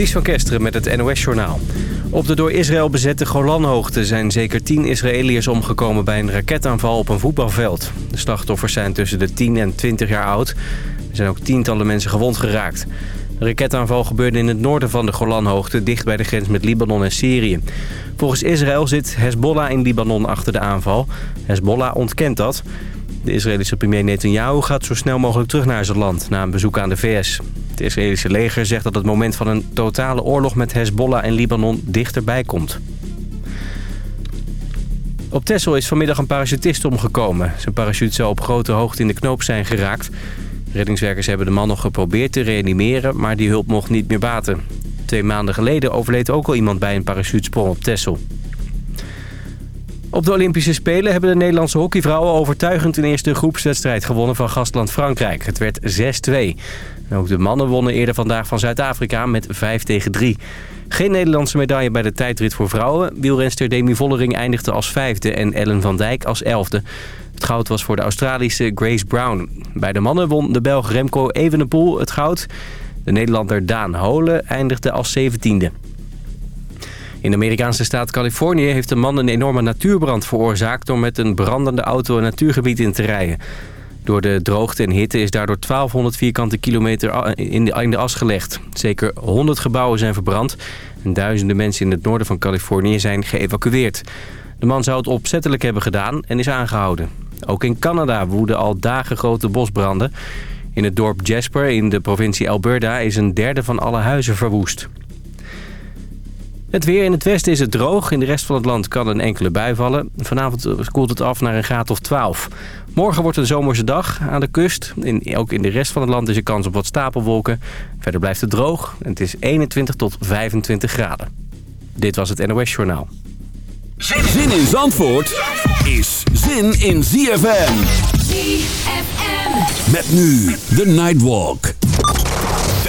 Ties van Kesteren met het NOS-journaal. Op de door Israël bezette Golanhoogte zijn zeker tien Israëliërs omgekomen bij een raketaanval op een voetbalveld. De slachtoffers zijn tussen de 10 en 20 jaar oud. Er zijn ook tientallen mensen gewond geraakt. De raketaanval gebeurde in het noorden van de Golanhoogte, dicht bij de grens met Libanon en Syrië. Volgens Israël zit Hezbollah in Libanon achter de aanval. Hezbollah ontkent dat. De Israëlische premier Netanyahu gaat zo snel mogelijk terug naar zijn land... na een bezoek aan de VS. Het Israëlische leger zegt dat het moment van een totale oorlog met Hezbollah en Libanon dichterbij komt. Op Texel is vanmiddag een parachutist omgekomen. Zijn parachute zou op grote hoogte in de knoop zijn geraakt. Reddingswerkers hebben de man nog geprobeerd te reanimeren, maar die hulp mocht niet meer baten. Twee maanden geleden overleed ook al iemand bij een parachutesprong op Texel. Op de Olympische Spelen hebben de Nederlandse hockeyvrouwen overtuigend een eerste groepswedstrijd gewonnen van gastland Frankrijk. Het werd 6-2. Ook de mannen wonnen eerder vandaag van Zuid-Afrika met 5 tegen 3. Geen Nederlandse medaille bij de tijdrit voor vrouwen. Wielrenster Demi Vollering eindigde als vijfde en Ellen van Dijk als elfde. Het goud was voor de Australische Grace Brown. Bij de mannen won de Belg Remco Evenepoel het goud. De Nederlander Daan Holen eindigde als zeventiende. In de Amerikaanse staat Californië heeft een man een enorme natuurbrand veroorzaakt... door met een brandende auto een natuurgebied in te rijden. Door de droogte en hitte is daardoor 1200 vierkante kilometer in de, as gelegd. Zeker 100 gebouwen zijn verbrand en duizenden mensen in het noorden van Californië zijn geëvacueerd. De man zou het opzettelijk hebben gedaan en is aangehouden. Ook in Canada woeden al dagen grote bosbranden. In het dorp Jasper in de provincie Alberta is een derde van alle huizen verwoest. Het weer in het westen is het droog. In de rest van het land kan een enkele bui vallen. Vanavond koelt het af naar een graad of 12. Morgen wordt een zomerse dag aan de kust. In, ook in de rest van het land is er kans op wat stapelwolken. Verder blijft het droog en het is 21 tot 25 graden. Dit was het NOS Journaal. Zin in Zandvoort is zin in ZFM. ZFM. Met nu de Nightwalk.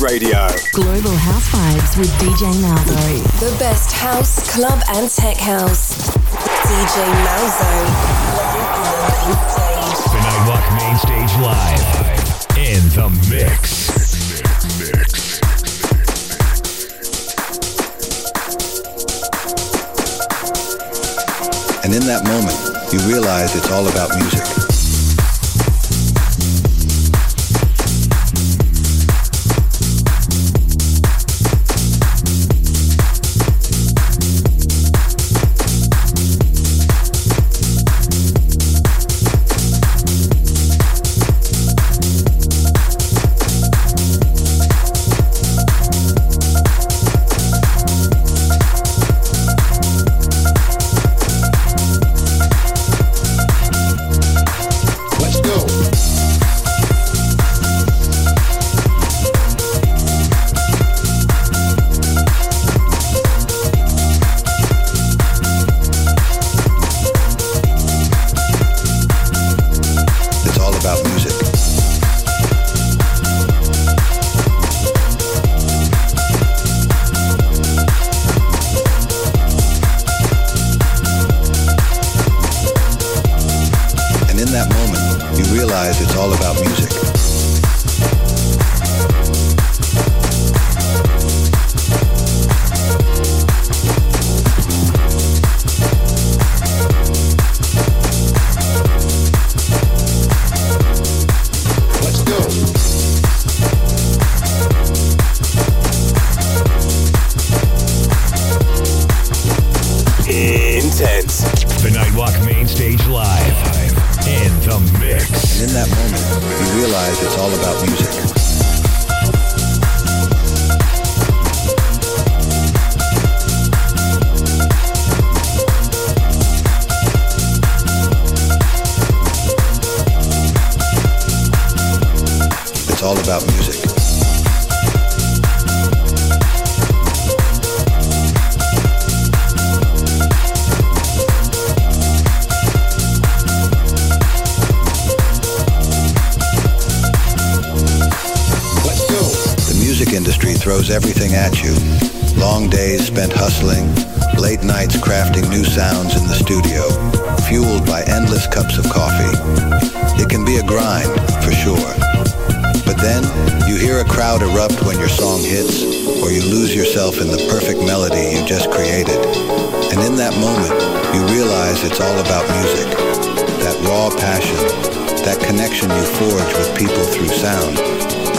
Radio. Global House Vibes with DJ Malzo. The best house, club, and tech house. DJ Malzo. The Nightwalk Main Stage Live. In the mix. mix. And in that moment, you realize it's all about music.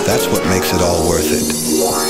That's what makes it all worth it.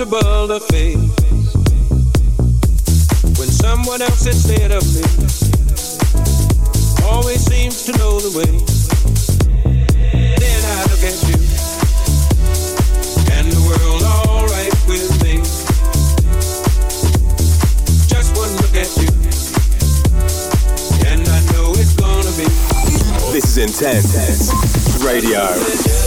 impossible to face when someone else instead of me always seems to know the way. Then I look at you, and the world alright with me. Just one look at you, and I know it's gonna be. This is intense radio.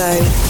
Show.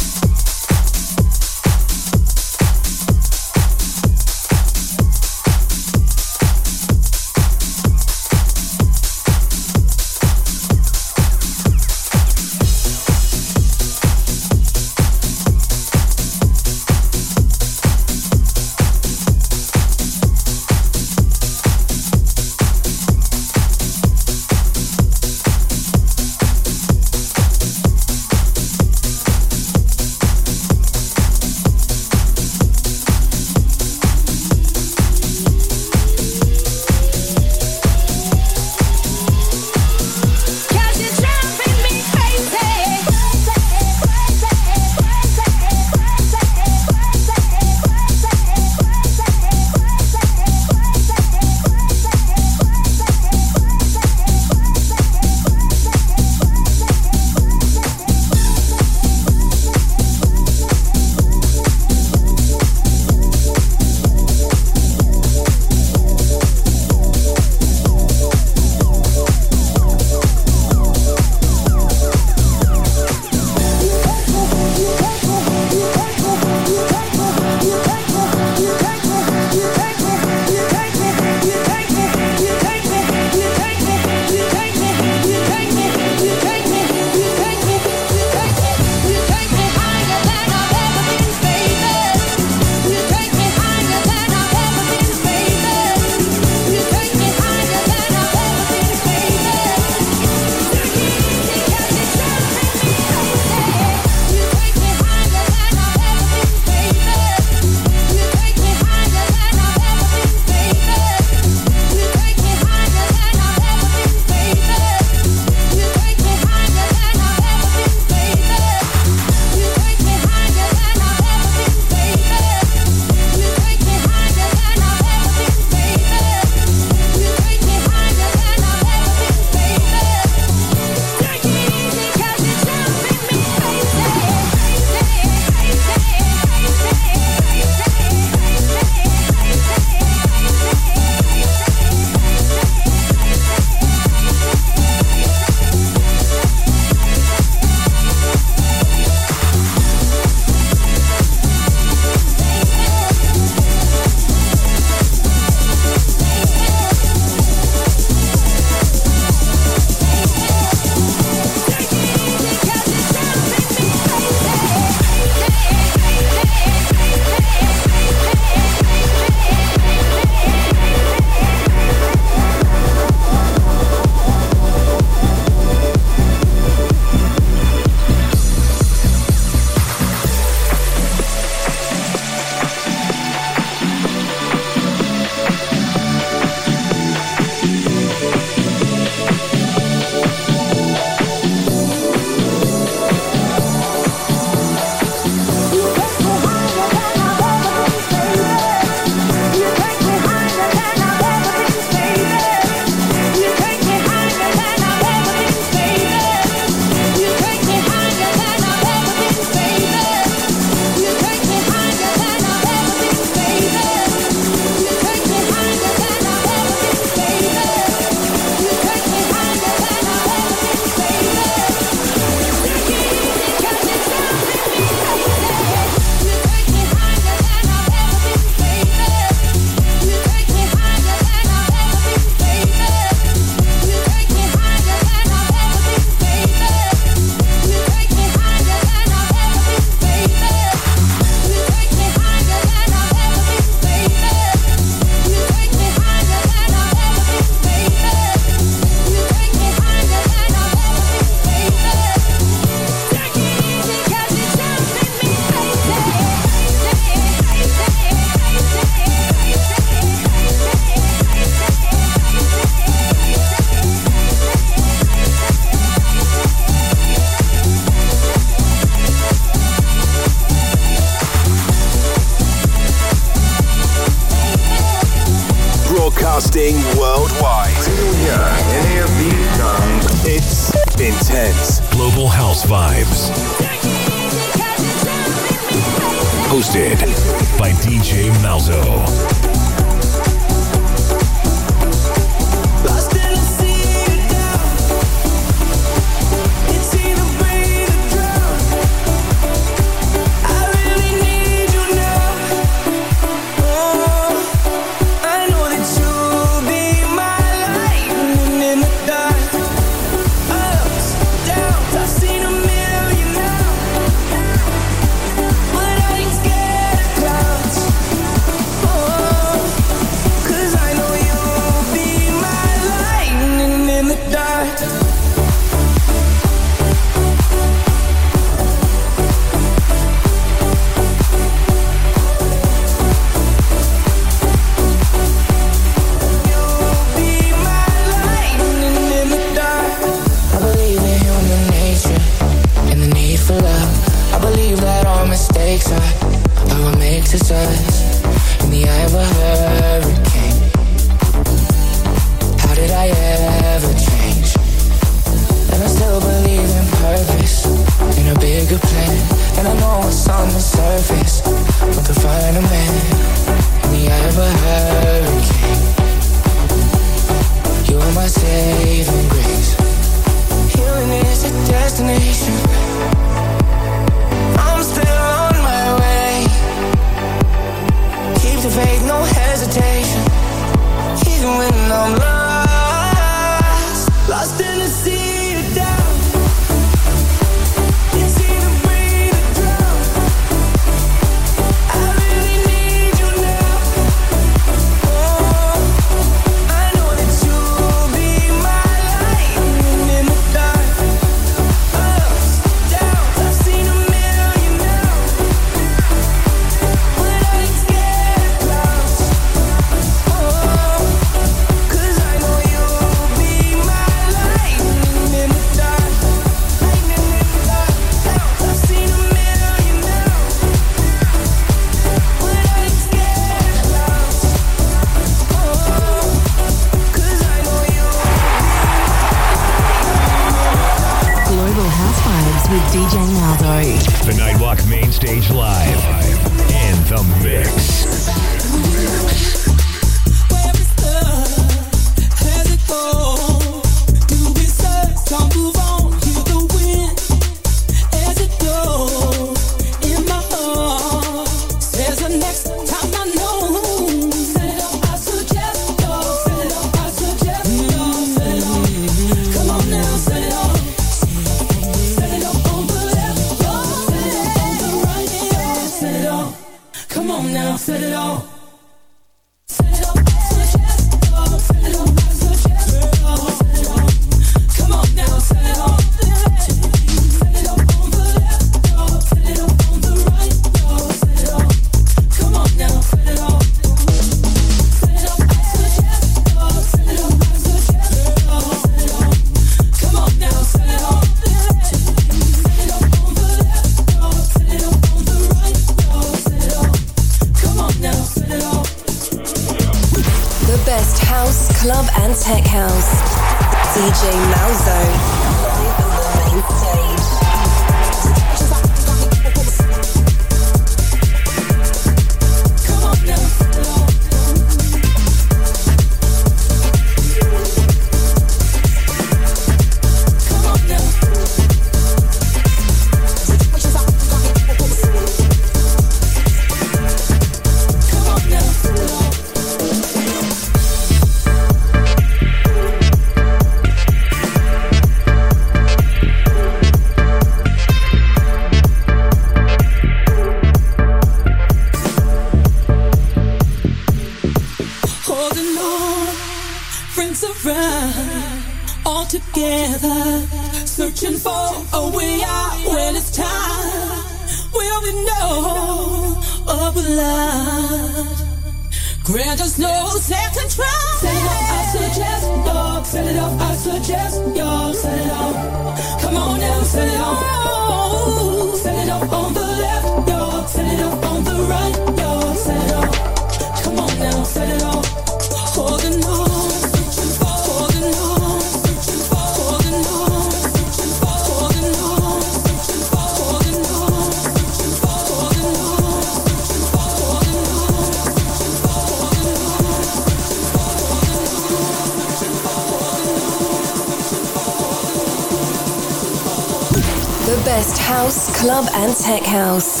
club and tech house.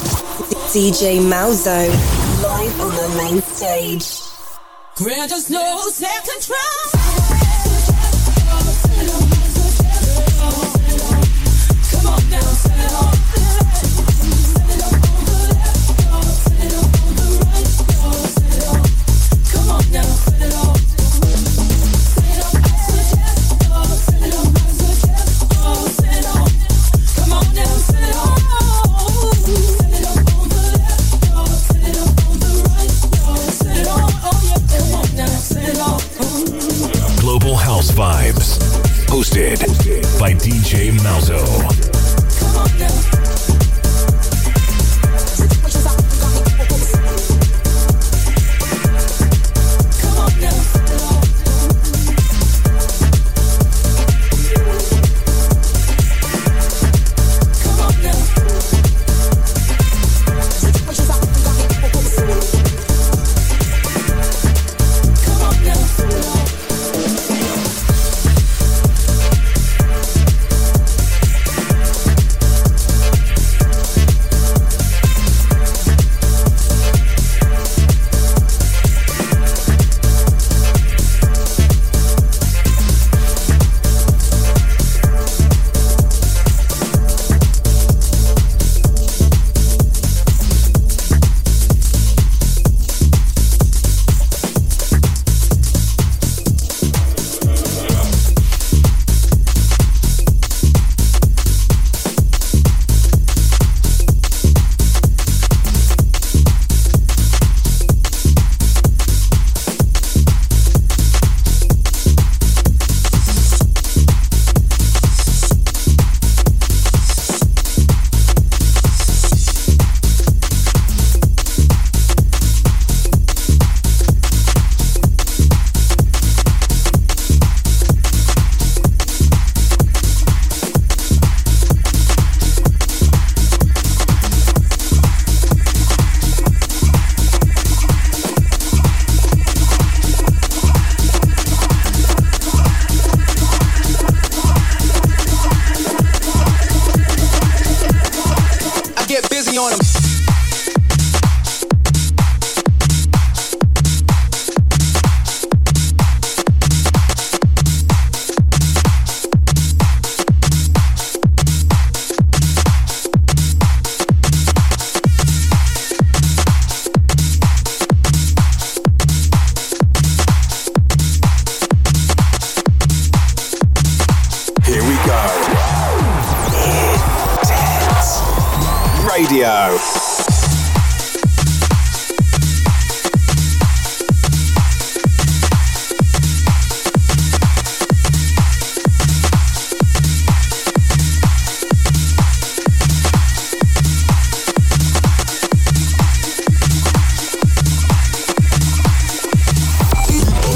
DJ Malzo live on the main stage. Grant us no self-control.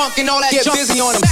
funk and all that. Get busy on them.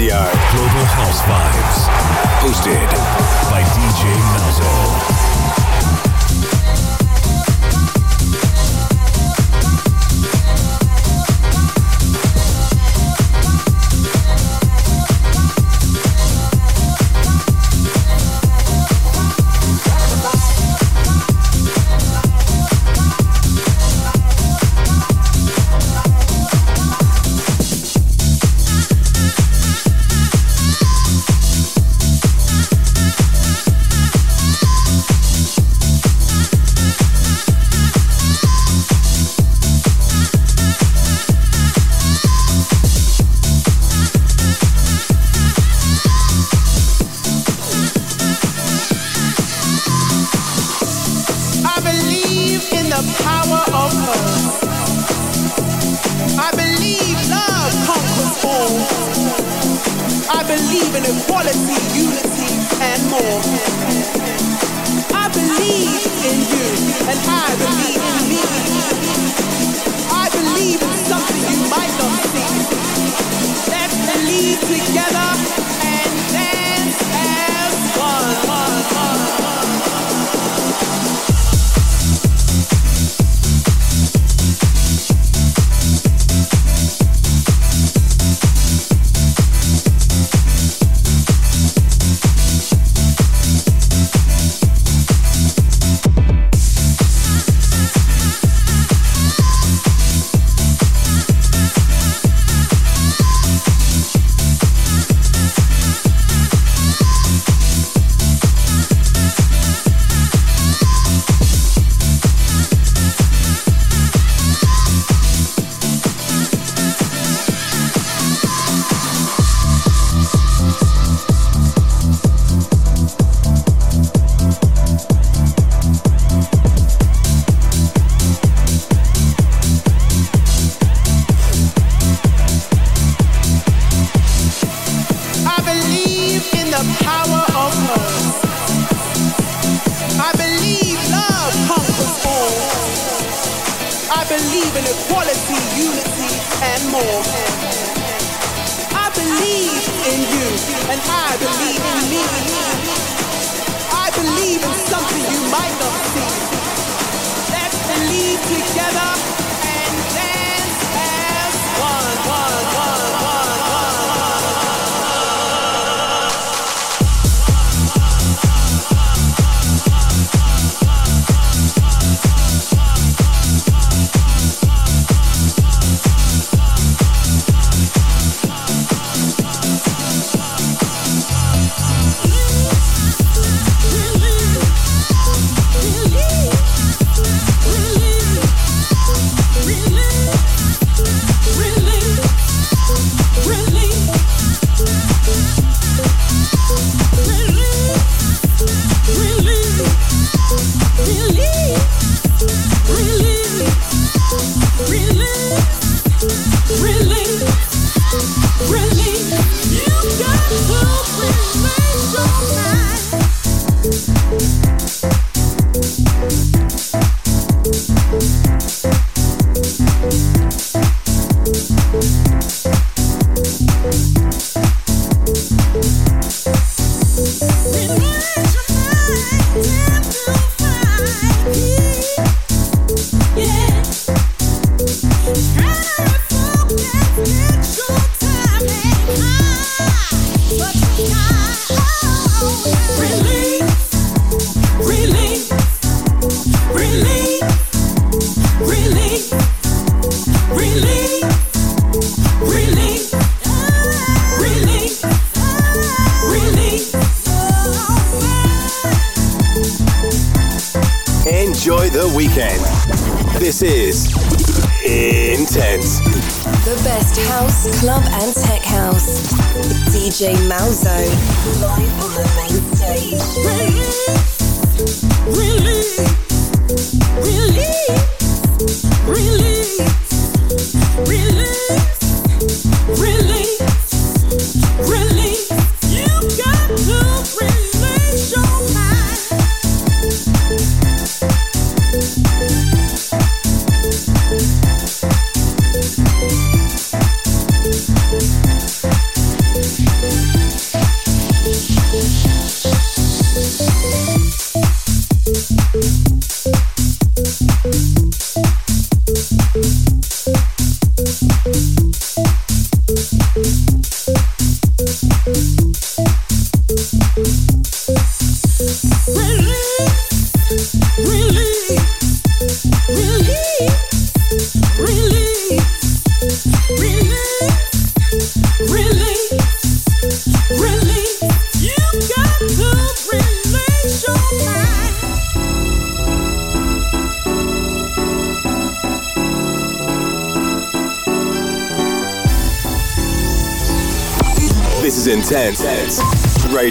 Radio. Global House Vibes. Hosted